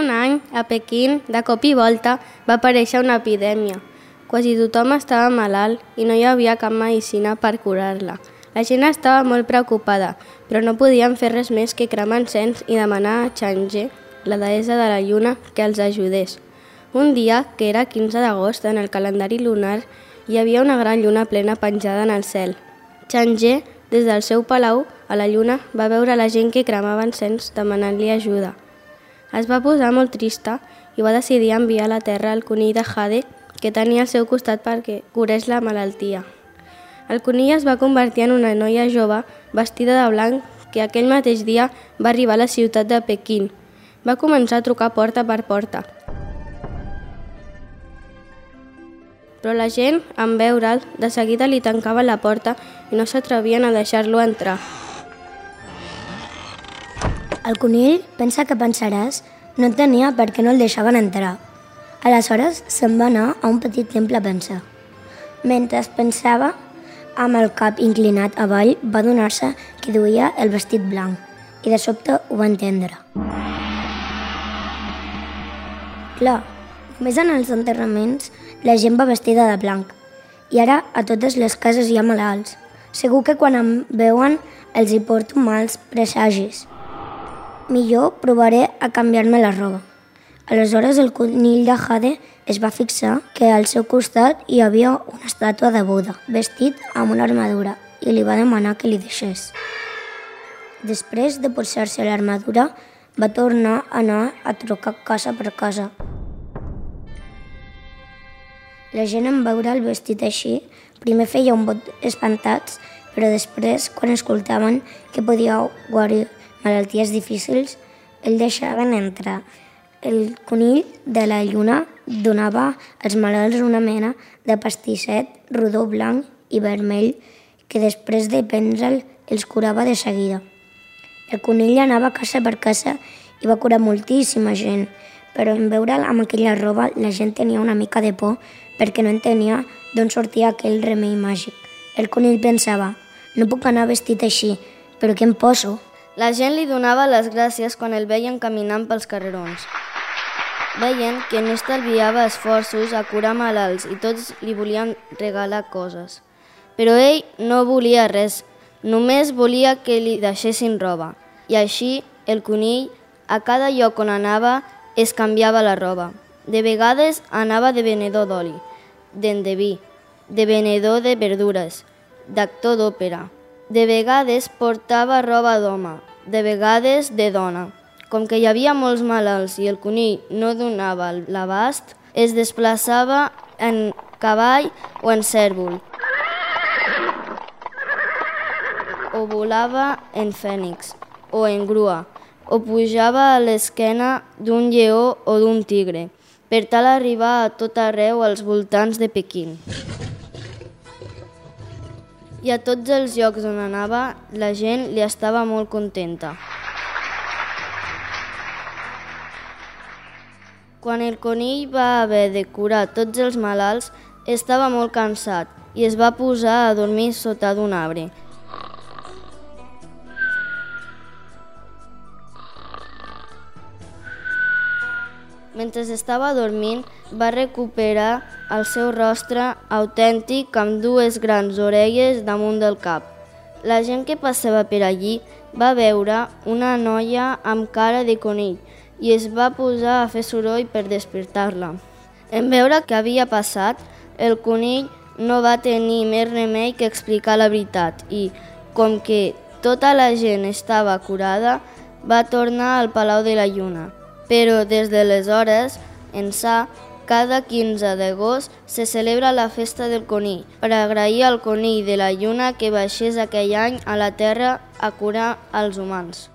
Un any, a Pequín, de cop i volta, va aparèixer una epidèmia. Quasi tothom estava malalt i no hi havia cap medicina per curar-la. La gent estava molt preocupada, però no podien fer res més que cremar encens i demanar a Changé, la deessa de la lluna, que els ajudés. Un dia, que era 15 d'agost, en el calendari lunar, hi havia una gran lluna plena penjada en el cel. Changé, des del seu palau a la lluna, va veure la gent que cremava encens demanant-li ajuda. Es va posar molt trista i va decidir enviar a la terra el conill de Jade que tenia al seu costat perquè curés la malaltia. El conill es va convertir en una noia jove vestida de blanc que aquell mateix dia va arribar a la ciutat de Pequín. Va començar a trucar porta per porta. Però la gent, en veure'l, de seguida li tancava la porta i no s'atrevien a deixar-lo entrar. El conill pensa que pensaràs no tenia per què no el deixaven entrar. Aleshores se'n va anar a un petit temple a pensar. Mentre pensava, amb el cap inclinat avall, va donar-se que duia el vestit blanc i de sobte ho va entendre. Clar, només en els enterraments la gent va vestida de blanc i ara a totes les cases hi ha malalts. Segur que quan em veuen els hi porto mals presagis. Millor provaré a canviar-me la roba. Aleshores el conill de Jade es va fixar que al seu costat hi havia una estàtua de Buda, vestit amb una armadura, i li va demanar que li deixés. Després de posar-se l'armadura, va tornar a anar a trucar casa per casa. La gent en veure el vestit així, primer feia un vot espantats, però després, quan escoltaven que podia guarir malalties difícils, el deixaven entrar. El conill de la lluna donava als malalts una mena de pastisset rodó blanc i vermell que després de prendre'l els curava de seguida. El conill anava casa per casa i va curar moltíssima gent, però en veure'l amb aquella roba la gent tenia una mica de por perquè no entenia d'on sortia aquell remei màgic. El conill pensava, no puc anar vestit així, però què em poso? La gent li donava les gràcies quan el veien caminant pels carrerons. Veien que no estalviava esforços a curar malalts i tots li volien regalar coses. Però ell no volia res, només volia que li deixessin roba. I així el conill, a cada lloc on anava, es canviava la roba. De vegades anava de venedor d'oli, d'endeví, de venedor de verdures, d'actor d'òpera. De vegades portava roba d'home, de vegades de dona. Com que hi havia molts malalts i el conill no donava l'abast, es desplaçava en cavall o en cèrvol. O volava en fènix, o en grua, o pujava a l'esquena d'un lleó o d'un tigre, per tal arribar a tot arreu als voltants de Pequín. I a tots els llocs on anava, la gent li estava molt contenta. Quan el conill va haver de curar tots els malalts, estava molt cansat i es va posar a dormir sota d'un arbre. Mentre estava dormint, va recuperar el seu rostre autèntic amb dues grans orelles damunt del cap. La gent que passava per allí va veure una noia amb cara de conill i es va posar a fer soroll per despertar-la. En veure què havia passat, el conill no va tenir més remei que explicar la veritat i, com que tota la gent estava curada, va tornar al Palau de la Lluna. Però des d'aleshores, ençà, cada 15 d'agost se celebra la festa del conill per agrair al conill de la lluna que baixés aquell any a la terra a curar als humans.